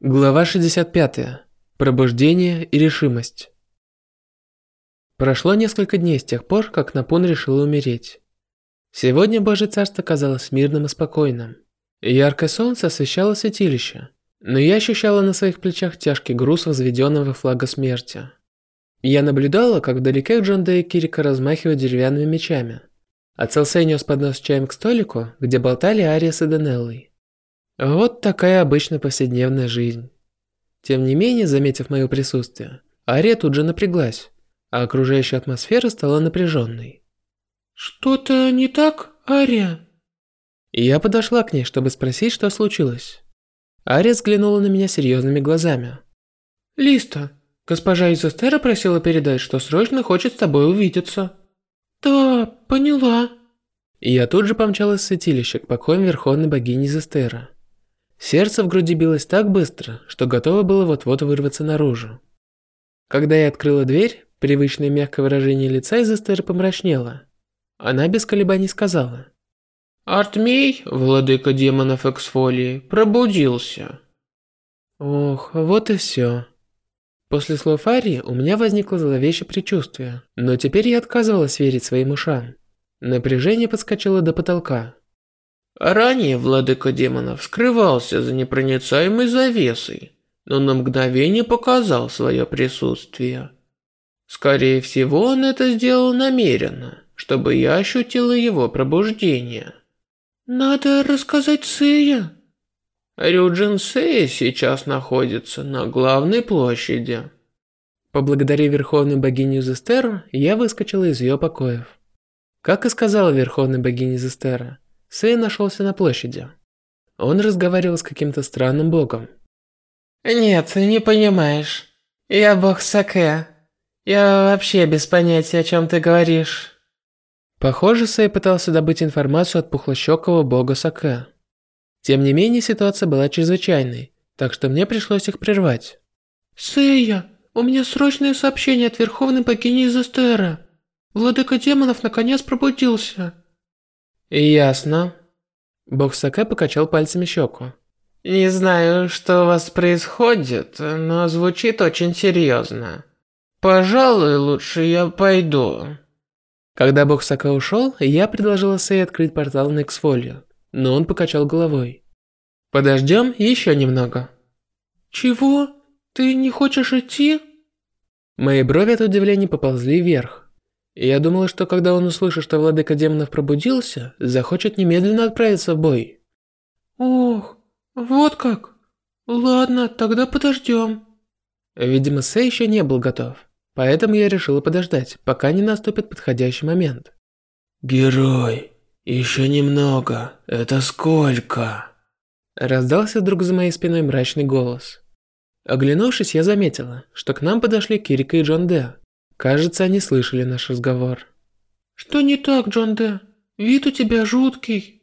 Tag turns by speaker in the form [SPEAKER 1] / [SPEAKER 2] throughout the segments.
[SPEAKER 1] Глава 65. Пробуждение и решимость. Прошло несколько дней с тех пор, как Напун решил умереть. Сегодня Божье Царство казалось мирным и спокойным. Яркое солнце освещало святилище, но я ощущала на своих плечах тяжкий груз возведенного флага смерти. Я наблюдала, как вдалеке Джон Дэй и Кирика размахивают деревянными мечами, а Целсей нес поднос чаем к столику, где болтали Ариас и Данеллой. Вот такая обычная повседневная жизнь. Тем не менее, заметив мое присутствие, Ария тут же напряглась, а окружающая атмосфера стала напряженной.
[SPEAKER 2] «Что-то не так, Ария?»
[SPEAKER 1] Я подошла к ней, чтобы спросить, что случилось. Ария взглянула на меня серьезными глазами.
[SPEAKER 2] «Листа, госпожа Изостера просила передать, что срочно хочет с тобой увидеться». «Да, поняла».
[SPEAKER 1] я тут же помчалась в святилище к покоям Верховной Богини Изостера. Сердце в груди билось так быстро, что готово было вот-вот вырваться наружу. Когда я открыла дверь, привычное мягкое выражение лица из Эстера помрачнело. Она без колебаний сказала.
[SPEAKER 2] «Артмей, владыка демонов Эксфолии, пробудился».
[SPEAKER 1] Ох, вот и все. После слов Арии у меня возникло зловещее предчувствие, но теперь я отказывалась верить своим ушам. Напряжение подскочило до потолка.
[SPEAKER 2] Ранее владыка демонов скрывался за непроницаемой завесой, но на мгновение показал свое присутствие. Скорее всего, он это сделал намеренно, чтобы я ощутила его пробуждение.
[SPEAKER 3] Надо рассказать Сэя.
[SPEAKER 2] Рюджин Сэя сейчас находится на главной площади.
[SPEAKER 1] Поблагодарив Верховную Богиню Зестеру, я выскочила из ее покоев. Как и сказала Верховная Богиня Зестера, Сэй нашелся на площади. Он разговаривал с каким-то странным богом.
[SPEAKER 3] «Нет, не понимаешь. Я бог Саке. Я вообще без понятия, о чем ты говоришь».
[SPEAKER 1] Похоже, Сэй пытался добыть информацию от пухлощекого бога Саке. Тем не менее, ситуация была чрезвычайной, так что мне пришлось их прервать.
[SPEAKER 3] «Сэя, у меня срочное сообщение от Верховной Богини из Эстера. Владыка демонов наконец пробудился».
[SPEAKER 1] «Ясно». Бог Саке покачал пальцами щеку.
[SPEAKER 3] «Не знаю, что у вас происходит, но звучит очень серьезно. Пожалуй, лучше я пойду».
[SPEAKER 1] Когда Бог Саке ушел, я предложила Сэй открыть портал на Эксфолию, но он покачал головой. «Подождем еще немного».
[SPEAKER 3] «Чего? Ты не хочешь идти?»
[SPEAKER 1] Мои брови от удивления поползли вверх. Я думала, что когда он услышит, что владыка демонов пробудился, захочет немедленно отправиться в бой.
[SPEAKER 3] Ох, вот как. Ладно, тогда подождем.
[SPEAKER 1] Видимо, Сэй еще не был готов. Поэтому я решила подождать, пока не наступит подходящий момент.
[SPEAKER 2] Герой, еще немного. Это сколько?
[SPEAKER 1] Раздался вдруг за моей спиной мрачный голос. Оглянувшись, я заметила, что к нам подошли Кирика и Джон Де. Кажется, они слышали наш разговор.
[SPEAKER 3] Что не так, Джон Де? Вид у тебя жуткий.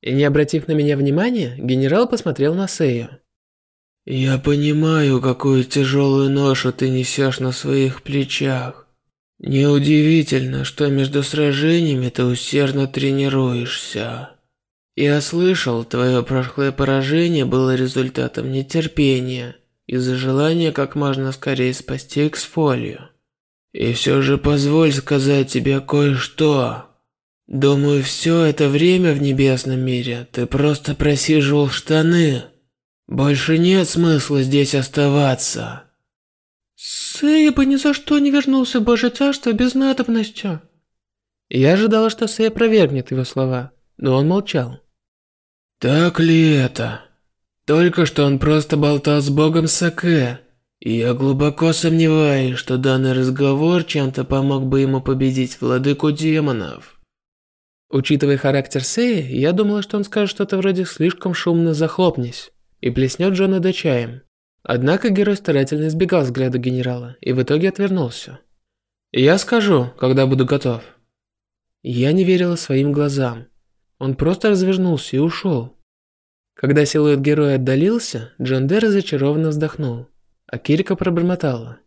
[SPEAKER 1] И не обратив на меня внимания, генерал посмотрел на Сею.
[SPEAKER 2] Я понимаю, какую тяжелую ношу ты несешь на своих плечах. Неудивительно, что между сражениями ты усердно тренируешься. Я слышал, твое прошлое поражение было результатом нетерпения из-за желания как можно скорее спасти Эксфолию. И все же позволь сказать тебе кое-что. Думаю, все это время в небесном мире ты просто просиживал штаны. Больше нет смысла здесь оставаться.
[SPEAKER 3] Сэй бы ни за что не вернулся в Божье Царство без надобности.
[SPEAKER 1] Я ожидала, что Сэй опровергнет его слова, но он молчал.
[SPEAKER 2] Так ли это? Только что он просто болтал с богом Саке, я глубоко сомневаюсь, что данный разговор чем-то помог бы ему победить владыку демонов.
[SPEAKER 1] Учитывая характер Сеи, я думала, что он скажет что-то вроде «слишком шумно захлопнись» и плеснет Джона до чаем. Однако герой старательно избегал взгляда генерала и в итоге отвернулся. «Я скажу, когда буду готов». Я не верила своим глазам. Он просто развернулся и ушел. Когда силуэт героя отдалился, Джон Дэ разочарованно вздохнул. А Кирика пробормотала.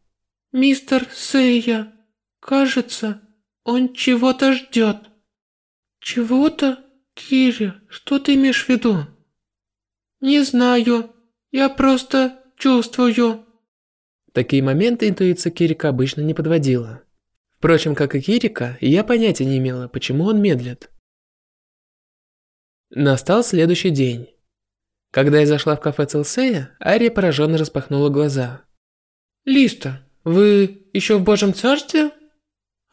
[SPEAKER 3] «Мистер Сэйя, кажется, он чего-то ждет». «Чего-то? Кири, что ты имеешь в виду?» «Не знаю. Я просто чувствую.
[SPEAKER 1] Такие моменты интуиция Кирика обычно не подводила. Впрочем, как и Кирика, я понятия не имела, почему он медлит. Настал следующий день. Когда я зашла в кафе Целсея, Ария пораженно распахнула глаза.
[SPEAKER 3] «Листа, вы еще в Божьем Царстве?»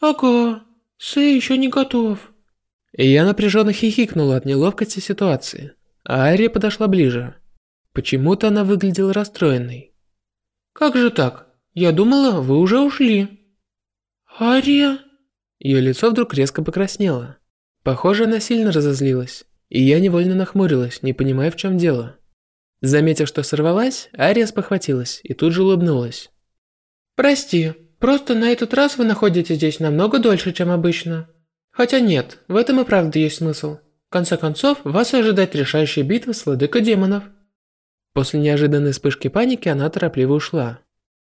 [SPEAKER 3] «Ага, Сэй еще не готов».
[SPEAKER 1] И я напряженно хихикнула от неловкости ситуации, а Ария подошла ближе. Почему-то она выглядела расстроенной.
[SPEAKER 3] «Как же так? Я думала, вы уже ушли». «Ария?»
[SPEAKER 1] Ее лицо вдруг резко покраснело. Похоже, она сильно разозлилась, и я невольно нахмурилась, не понимая, в чем дело. Заметив, что сорвалась, Ария спохватилась и тут же улыбнулась.
[SPEAKER 3] «Прости, просто на этот раз вы находитесь здесь намного дольше, чем обычно. Хотя нет, в этом и правда есть смысл. В конце концов, вас ожидает решающая битва с владыкой демонов».
[SPEAKER 1] После неожиданной вспышки паники она торопливо ушла.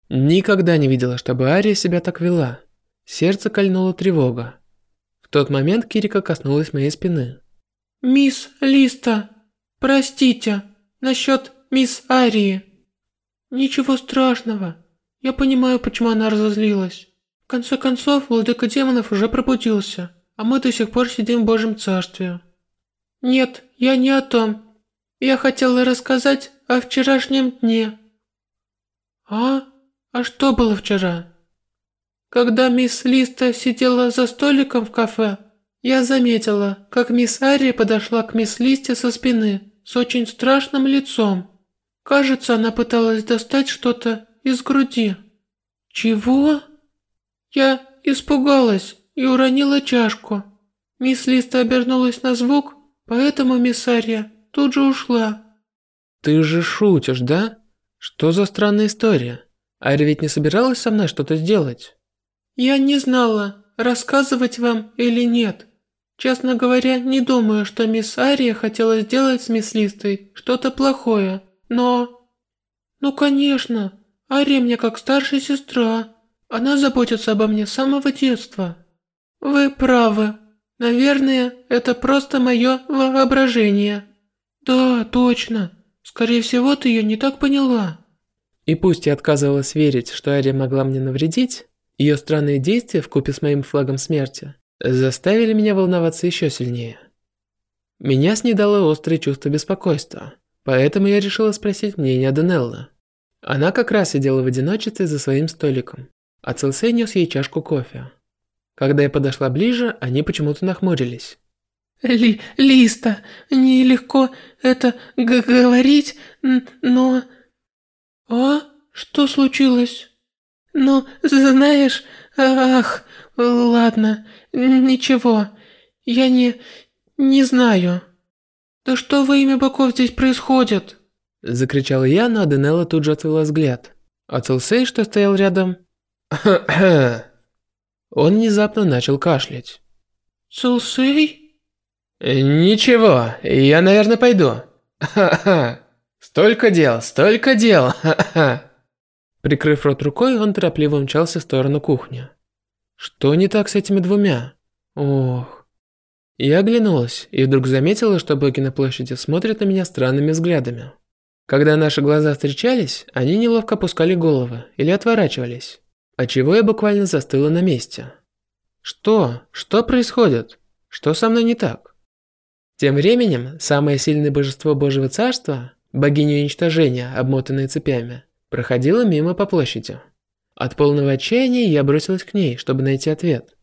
[SPEAKER 1] Никогда не видела, чтобы Ария себя так вела. Сердце кольнула тревога. В тот момент Кирика коснулась моей спины.
[SPEAKER 3] «Мисс Листа, простите, насчет мисс Арии». «Ничего страшного. Я понимаю, почему она разозлилась. В конце концов, владыка демонов уже пробудился, а мы до сих пор сидим в Божьем Царстве». «Нет, я не о том. Я хотела рассказать о вчерашнем дне». «А? А что было вчера?» Когда мисс Листа сидела за столиком в кафе, я заметила, как мисс Ария подошла к мисс Листе со спины с очень страшным лицом. Кажется, она пыталась достать что-то из груди. Чего? Я испугалась и уронила чашку. Мисс Листа обернулась на звук, поэтому мисс Ария тут же ушла.
[SPEAKER 1] Ты же шутишь, да? Что за странная история? Ария ведь не собиралась со мной что-то сделать.
[SPEAKER 3] Я не знала, рассказывать вам или нет. Честно говоря, не думаю, что мисс Ария хотела сделать с мисс Листой что-то плохое, но... Ну конечно, Ария мне как старшая сестра. Она заботится обо мне с самого детства. Вы правы. Наверное, это просто мое воображение. Да, точно. Скорее всего, ты ее не так поняла.
[SPEAKER 1] И пусть я отказывалась верить, что Ария могла мне навредить, ее странные действия вкупе с моим флагом смерти заставили меня волноваться еще сильнее. Меня снедало острое чувство беспокойства, поэтому я решила спросить мнение Данелла. Она как раз сидела в одиночестве за своим столиком, а Целсей нес ей чашку кофе. Когда я подошла ближе, они почему-то нахмурились.
[SPEAKER 3] Ли Листа, нелегко это говорить, но... А? Что случилось? Ну, знаешь, ах, ладно, ничего, я не... не знаю. Да что во имя богов здесь происходит?
[SPEAKER 1] Закричала я, но Аденелла тут же отвела взгляд. А Целсей, что стоял рядом... Он внезапно начал кашлять.
[SPEAKER 3] Целсей?
[SPEAKER 1] Ничего, я, наверное, пойду. Столько дел, столько дел. Прикрыв рот рукой, он торопливо умчался в сторону кухни. Что не так с этими двумя? Ох. Я оглянулась и вдруг заметила, что боги на площади смотрят на меня странными взглядами. Когда наши глаза встречались, они неловко опускали головы или отворачивались, отчего я буквально застыла на месте. Что? Что происходит? Что со мной не так? Тем временем, самое сильное божество Божьего Царства, богиня уничтожения, обмотанная цепями, проходила мимо по площади. От полного отчаяния я бросилась к ней, чтобы найти ответ.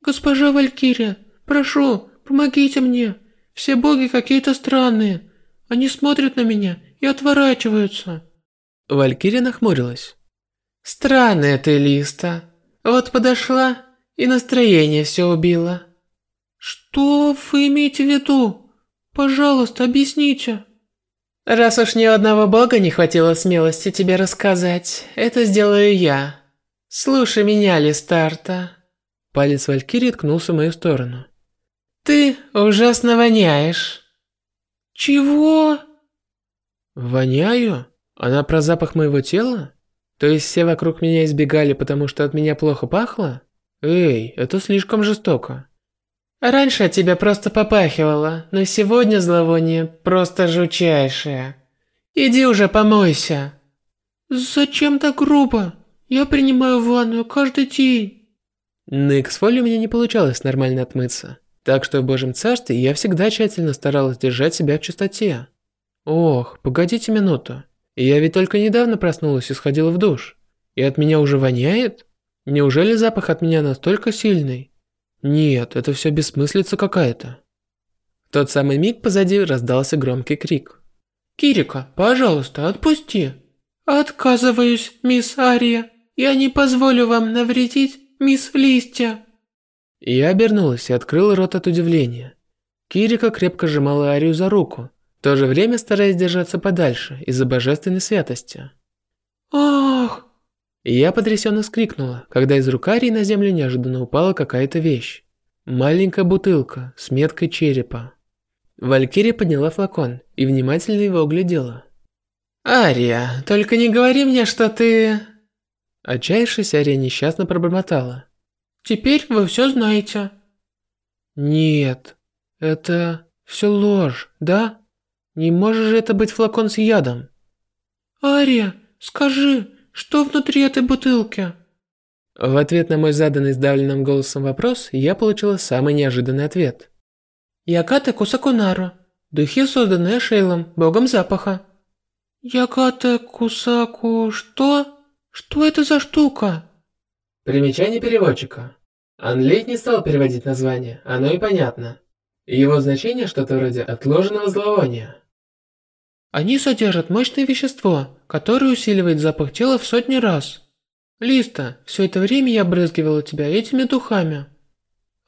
[SPEAKER 3] «Госпожа Валькирия, прошу, помогите мне. Все боги какие-то странные. Они смотрят на меня и отворачиваются».
[SPEAKER 1] Валькирия нахмурилась.
[SPEAKER 3] «Странная ты, Листа. Вот подошла и настроение все убила». «Что вы имеете в виду? Пожалуйста, объясните». Раз уж ни одного бога не хватило смелости тебе рассказать, это сделаю я. Слушай меня, Листарта.
[SPEAKER 1] Палец Валькирии ткнулся в мою сторону.
[SPEAKER 3] Ты ужасно воняешь. Чего?
[SPEAKER 1] Воняю? Она про запах моего тела? То есть все вокруг меня избегали, потому что от меня плохо пахло? Эй, это слишком жестоко.
[SPEAKER 3] Раньше от тебя просто попахивало, но сегодня зловоние просто жутчайшее.
[SPEAKER 1] Иди уже помойся.
[SPEAKER 3] Зачем так грубо? Я принимаю ванную каждый день.
[SPEAKER 1] На эксфоле у меня не получалось нормально отмыться. Так что в Божьем Царстве я всегда тщательно старалась держать себя в чистоте. Ох, погодите минуту. Я ведь только недавно проснулась и сходила в душ. И от меня уже воняет? Неужели запах от меня настолько сильный? Нет, это все бессмыслица какая-то. В тот самый миг позади раздался громкий крик.
[SPEAKER 3] «Кирика, пожалуйста, отпусти!» «Отказываюсь, мисс Ария. Я не позволю вам навредить, мисс Листья!»
[SPEAKER 1] Я обернулась и открыла рот от удивления. Кирика крепко сжимала Арию за руку, в то же время стараясь держаться подальше из-за божественной святости.
[SPEAKER 3] «Ах!»
[SPEAKER 1] Я потрясенно вскрикнула, когда из рук Арии на землю неожиданно упала какая-то вещь. Маленькая бутылка с меткой черепа. Валькирия подняла флакон и внимательно его оглядела. «Ария, только не говори мне, что ты...» Отчаявшись, Ария несчастно пробормотала.
[SPEAKER 3] Теперь вы все знаете.
[SPEAKER 1] Нет, это все ложь, да? Не может же это быть флакон с ядом?
[SPEAKER 3] Ария, скажи, что внутри этой бутылки?
[SPEAKER 1] В ответ на мой заданный сдавленным голосом вопрос, я получила самый неожиданный ответ.
[SPEAKER 3] Ягата Кусакунару. Духи, созданные Шейлом, богом запаха. Ягата Кусаку... что? Что это за штука?
[SPEAKER 1] Примечание переводчика. Анлейт не стал переводить название, оно и понятно. Его значение что-то вроде отложенного зловония.
[SPEAKER 3] Они содержат мощное вещество, которое усиливает запах тела в сотни раз. Листа, все это время я брызгивала тебя этими духами.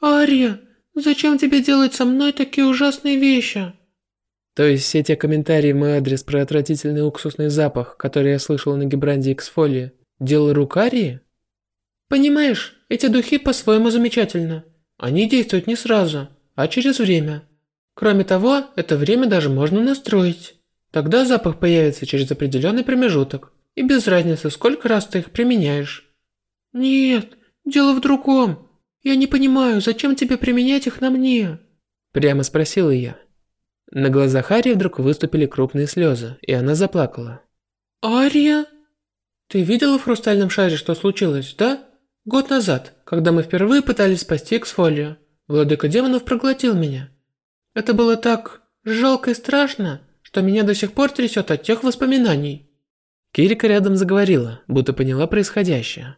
[SPEAKER 3] Ария, зачем тебе делать со мной такие ужасные вещи?
[SPEAKER 1] То есть все те комментарии в мой адрес про отвратительный уксусный запах, который я слышала на Гибранде X-фолии, дело рук Арии?
[SPEAKER 3] Понимаешь, эти духи по-своему замечательны. Они действуют не сразу, а через время. Кроме того, это время даже можно настроить. Тогда запах появится через определенный промежуток, и без разницы, сколько раз ты их применяешь. Нет, дело в другом. Я не понимаю, зачем тебе применять их на мне?
[SPEAKER 1] Прямо спросила я. На глазах Арии вдруг выступили крупные слезы, и она заплакала.
[SPEAKER 3] Ария? Ты видела в хрустальном шаре, что случилось, да? Год назад, когда мы впервые пытались спасти Эксфолию, владыка демонов проглотил меня. Это было так жалко и страшно, что меня до сих пор трясет от тех воспоминаний.
[SPEAKER 1] Кирика рядом заговорила, будто поняла происходящее.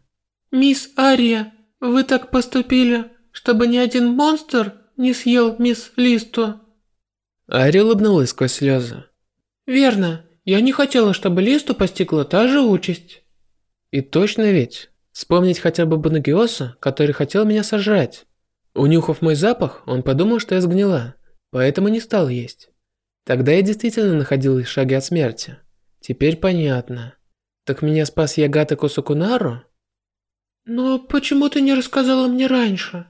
[SPEAKER 3] «Мисс Ария, вы так поступили, чтобы ни один монстр не съел мисс Листу?»
[SPEAKER 1] Ария улыбнулась сквозь слезы.
[SPEAKER 3] «Верно, я не хотела, чтобы Листу постигла та же участь».
[SPEAKER 1] И точно ведь, Вспомнить хотя бы Банагиоса, который хотел меня сожрать. Унюхав мой запах, он подумал, что я сгнила, поэтому не стал есть. Тогда я действительно находилась в шаге от смерти. Теперь понятно. Так меня спас Ягата Косукунару?
[SPEAKER 3] Но почему ты не рассказала мне раньше?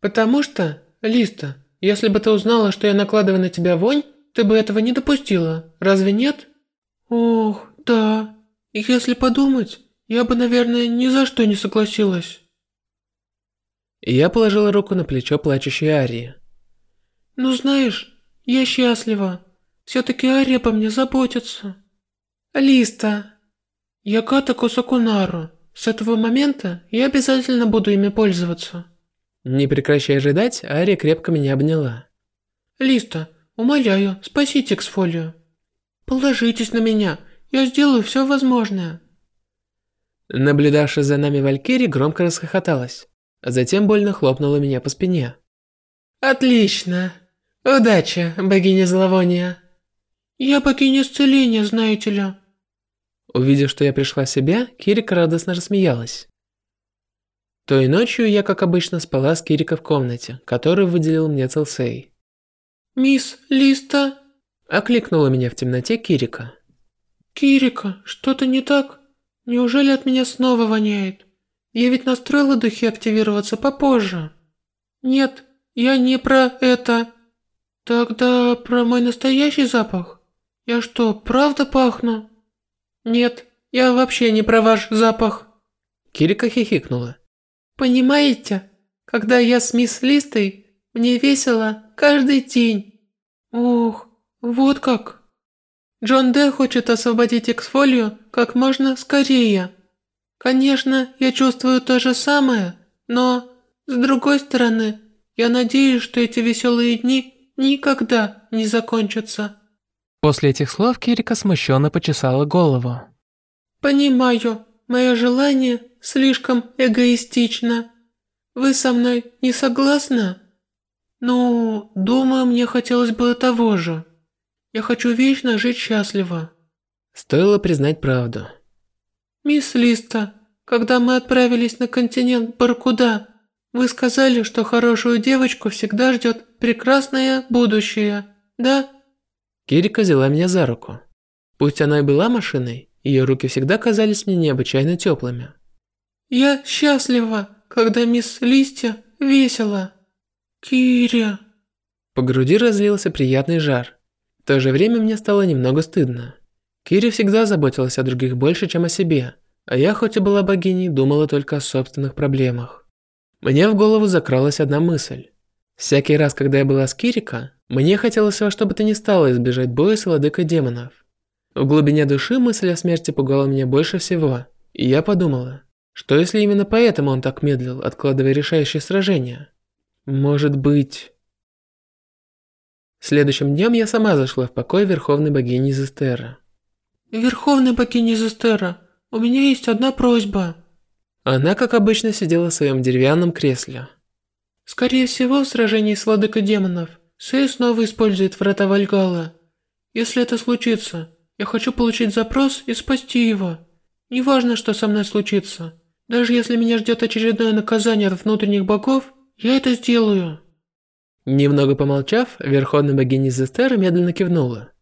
[SPEAKER 3] Потому что, Листа, если бы ты узнала, что я накладываю на тебя вонь, ты бы этого не допустила, разве нет? Ох, да. Если подумать, я бы, наверное, ни за что не согласилась.
[SPEAKER 1] Я положила руку на плечо плачущей Арии.
[SPEAKER 3] Ну знаешь, я счастлива. Все-таки Ария по мне заботится. Листа. Я Ката Косакунару. С этого момента я обязательно буду ими пользоваться.
[SPEAKER 1] Не прекращая ожидать, Ария крепко меня обняла.
[SPEAKER 3] Листа, умоляю, спасите Эксфолию. Положитесь на меня, я сделаю все возможное.
[SPEAKER 1] Наблюдавшая за нами Валькири громко расхохоталась, а затем больно хлопнула меня по спине.
[SPEAKER 3] «Отлично! Удачи, богиня зловония!» «Я богиня исцеления, знаете ли!»
[SPEAKER 1] Увидев, что я пришла в себя, Кирика радостно рассмеялась. Той ночью я, как обычно, спала с Кирика в комнате, которую выделил мне Целсей.
[SPEAKER 3] «Мисс Листа?»
[SPEAKER 1] Окликнула меня в темноте Кирика.
[SPEAKER 3] «Кирика, что-то не так?» Неужели от меня снова воняет? Я ведь настроила духи активироваться попозже. Нет, я не про это. Тогда про мой настоящий запах? Я что, правда пахну? Нет, я вообще не про ваш запах.
[SPEAKER 1] Кирика хихикнула.
[SPEAKER 3] Понимаете, когда я с мисс Листой, мне весело каждый день. Ох, вот как. Джон Д хочет освободить Эксфолию как можно скорее. Конечно, я чувствую то же самое, но, с другой стороны, я надеюсь, что эти веселые дни никогда не закончатся.
[SPEAKER 1] После этих слов Кирика смущенно почесала голову.
[SPEAKER 3] Понимаю, мое желание слишком эгоистично. Вы со мной не согласны? Ну, думаю, мне хотелось бы того же. Я хочу вечно жить счастливо.
[SPEAKER 1] Стоило признать правду.
[SPEAKER 3] Мисс Листа, когда мы отправились на континент Баркуда, вы сказали, что хорошую девочку всегда ждет прекрасное будущее, да?
[SPEAKER 1] Кирика взяла меня за руку. Пусть она и была машиной, ее руки всегда казались мне необычайно теплыми.
[SPEAKER 3] Я счастлива, когда мисс Листья весела. Киря.
[SPEAKER 1] По груди разлился приятный жар. В то же время мне стало немного стыдно. Кири всегда заботилась о других больше, чем о себе, а я, хоть и была богиней, думала только о собственных проблемах. Мне в голову закралась одна мысль. Всякий раз, когда я была с Кирика, мне хотелось во что бы то ни стало избежать боя с владыкой демонов. В глубине души мысль о смерти пугала меня больше всего, и я подумала, что если именно поэтому он так медлил, откладывая решающее сражение? Может быть... Следующим днем я сама зашла в покой Верховной Богини Зестера.
[SPEAKER 3] Верховная Богиня Зестера, у меня есть одна просьба.
[SPEAKER 1] Она, как обычно, сидела в своем деревянном кресле.
[SPEAKER 3] Скорее всего, в сражении с Владыкой Демонов, Сэй снова использует врата Вальгала. Если это случится, я хочу получить запрос и спасти его. Неважно, что со мной случится. Даже если меня ждет очередное наказание от внутренних богов, я это сделаю.
[SPEAKER 1] Немного помолчав, Верховная Богиня Зестера медленно кивнула.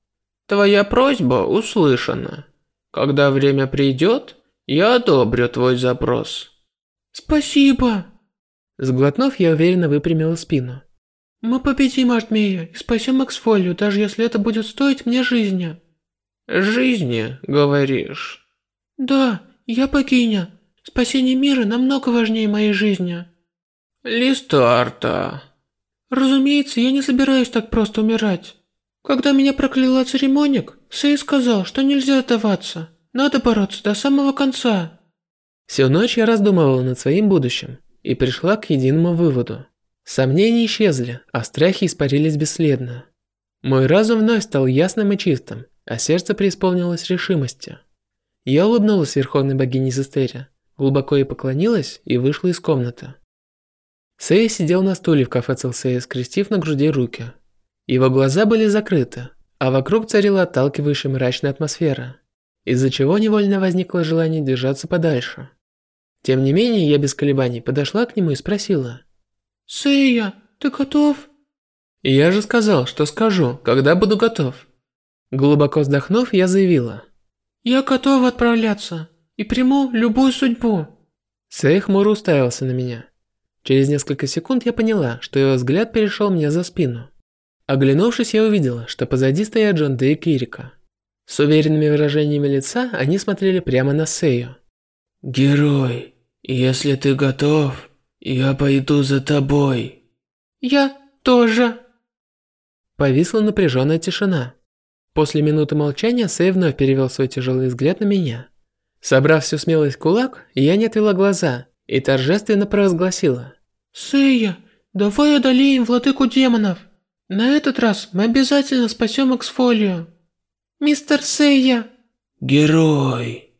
[SPEAKER 2] Твоя просьба услышана. Когда время придет, я одобрю твой запрос.
[SPEAKER 3] Спасибо.
[SPEAKER 1] Сглотнув, я уверенно выпрямила спину.
[SPEAKER 3] Мы победим Артмея и спасем Эксфолию, даже если это будет стоить мне жизни.
[SPEAKER 2] Жизни, говоришь?
[SPEAKER 3] Да, я богиня. Спасение мира намного важнее моей жизни.
[SPEAKER 2] Листарта.
[SPEAKER 3] Разумеется, я не собираюсь так просто умирать. Когда меня прокляла церемоник, Сэй сказал, что нельзя сдаваться. Надо бороться до самого конца.
[SPEAKER 1] Всю ночь я раздумывала над своим будущим и пришла к единому выводу. Сомнения исчезли, а страхи испарились бесследно. Мой разум вновь стал ясным и чистым, а сердце преисполнилось решимости. Я улыбнулась верховной богине Зестере, глубоко ей поклонилась и вышла из комнаты. Сэй сидел на стуле в кафе Целсея, скрестив на груди руки. Его глаза были закрыты, а вокруг царила отталкивающая мрачная атмосфера, из-за чего невольно возникло желание держаться подальше. Тем не менее, я без колебаний подошла к нему и спросила.
[SPEAKER 3] «Сэйя, ты готов?»
[SPEAKER 1] «Я же сказал, что скажу, когда буду готов». Глубоко вздохнув, я заявила.
[SPEAKER 3] «Я готова отправляться и приму любую судьбу».
[SPEAKER 1] Сэй хмуро уставился на меня. Через несколько секунд я поняла, что его взгляд перешел мне за спину. Оглянувшись, я увидела, что позади стоят Джон Дэ и Кирика. С уверенными выражениями лица они смотрели прямо на Сэю.
[SPEAKER 2] «Герой, если ты готов, я пойду за тобой».
[SPEAKER 3] «Я тоже».
[SPEAKER 1] Повисла напряженная тишина. После минуты молчания Сэй вновь перевел свой тяжелый взгляд на меня. Собрав всю смелость в кулак, я не отвела глаза и торжественно провозгласила.
[SPEAKER 3] «Сэйя, давай одолеем владыку демонов. На этот раз мы обязательно спасем Эксфолию. Мистер Сэйя!»
[SPEAKER 2] «Герой!»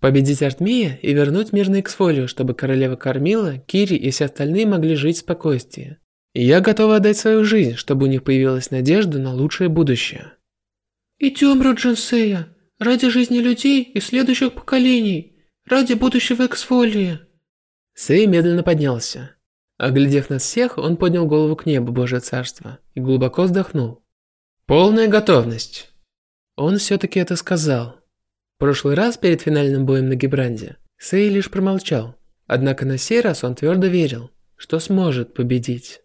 [SPEAKER 1] Победить Артмия и вернуть мир на Эксфолию, чтобы королева кормила, Кири и все остальные могли жить в спокойствии. И я готова отдать свою жизнь, чтобы у них появилась надежда на лучшее будущее.
[SPEAKER 3] «Идем, Роджин Сэйя, ради жизни людей и следующих поколений, ради будущего Эксфолии!»
[SPEAKER 1] Сэй медленно поднялся. Оглядев нас всех, он поднял голову к небу Божье Царство и глубоко вздохнул. «Полная готовность!» Он все-таки это сказал. В прошлый раз перед финальным боем на Гибранде Сэй лишь промолчал, однако на сей раз он твердо верил, что сможет победить.